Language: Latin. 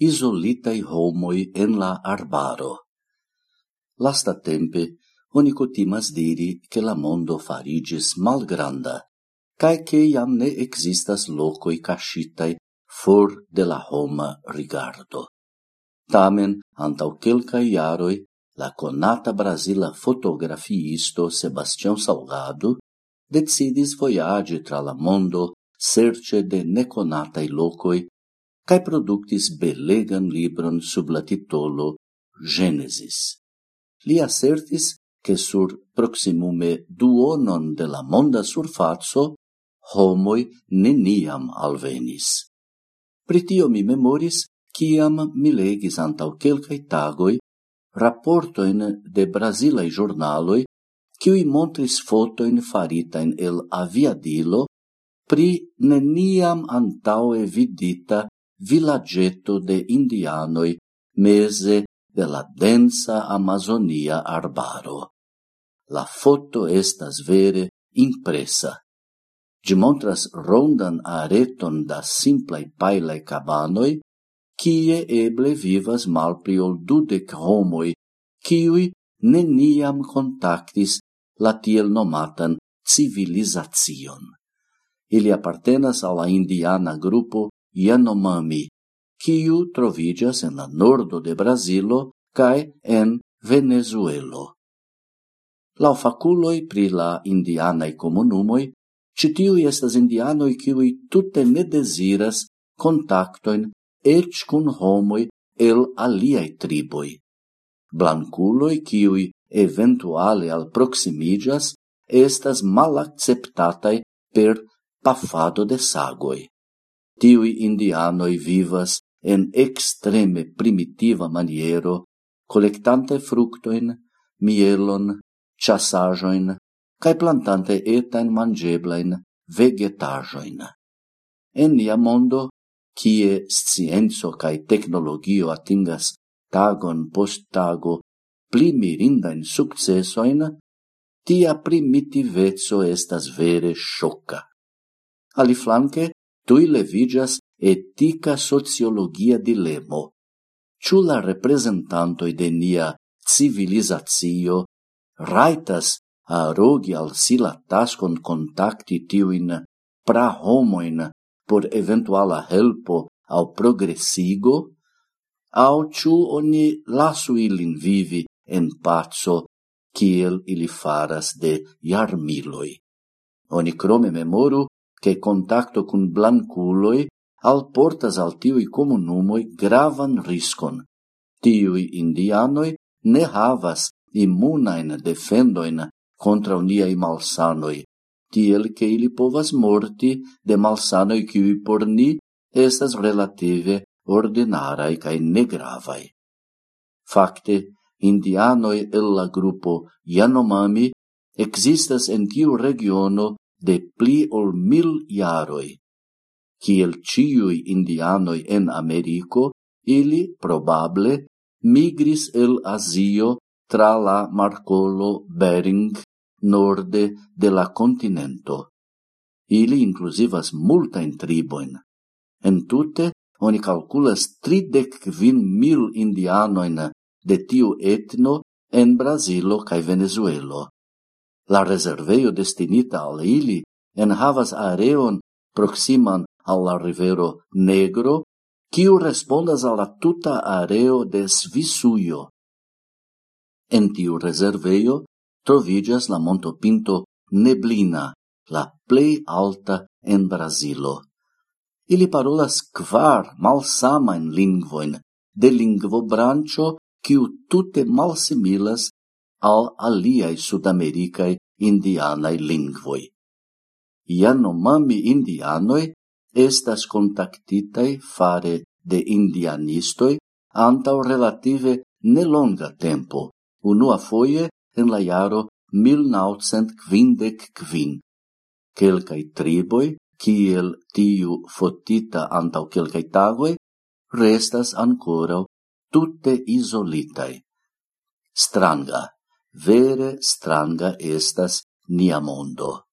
isolitai homoi en la arbaro. Lasta tempe, oni cotimas diri che la mondo farigis malgranda, cae che iam ne existas locoi cascitai for de la homa rigardo. Tamen, antau quelcae iaroi, la conata brasila fotografiisto Sebastião Salgado decidis voyage tra la mondo serce de neconatai locoi cae productis belegan libron sub la titolo Genesis. Li assertis che sur proximume duonon de la monda surfazzo homoi neniam alvenis. Pritio mi memoris ciam mi legis antau quelcae tagoi raportoin de Brasilai giornaloi qui montris fotoin faritain el aviadilo pri neniam antaue vidita villaggetto de indianoi mese de la densa Amazonia arbaro. La foto estas vere impressa. Gi montras rondan areton da simplai pailae cabanoi, kie eble vivas malpli ol dudec homoi, kiui neniam contactis la tiel nomatan civilizacion. Ili appartenas alla indiana gruppo Yanomami, quiu trovigas en la nordo de Brasilo cae en Venezuelo. Lau faculoi pri la indianae comunumoi, citiui estas indianoi quiui tutte ne desiras contactoin ec cun homoi el aliai triboi. Blanculoi quiui eventuale al proximigas estas malacceptatai per pafado de sagoi tiui indianoi vivas en extreme primitiva maniero, collectante fructoin, mielon, chasajoin, cae plantante etain mangeblain vegetajoin. En nia mondo, kie scienzo cae tecnologio atingas tagon post tago pli mirindain successoin, tia primitivezzo estas vere sciocca. Aliflanque, tui levigas etica sociologia dilemo. Ciu la representantoi de nia civilizatio raitas arogi al si la tascon contacti tiuin prahomoin por eventuala helpo au progressigo, au ciu oni lasu ilin vivi en pazzo kiel ili faras de jarmiloi. Oni crome memoru che contacto cun blanculoi alportas al tiui comunumoi gravan riscon. Tiui indianoi ne havas immunain defendoin contra uniai malsanoi, tiel che ili povas morti de malsanoi qui por ni estas relative ordinarai cae negravai. Fakte, indianoi el la gruppo Yanomami existas en tiu regiono de pli ol mil iaroi. Ciel ciui indianoi en Americo, ili probable migris el Asio tra la marcolo Bering norde de la continento. Ili inclusivas multain triboin. En tute, oni calculas tridec vin mil indianoin de tiu etno en Brasilo cae Venezuelo. La reserveio destinita al ili enhavas areon proximan al la rivero Negro, kiu respondas al la tuta areo de Svisuio. En tiu reserveio trovigas la montopinto Neblina, la plei alta en Brasilo. Ili parolas kvar malsamain lingvoin de lingvobranĉo kiu tute malsimilas al aliai sudamericae indianae lingvoi. Ia mami indianoi estas contactitai fare de indianistoi antau relative nelonga tempo, unua foie en la iaro 1955. Quelcai triboi, kiel tiu fotita antau quelcai tagoi, restas ancorau tutte isolitai. Stranga. Vere stranga estas nia mondo.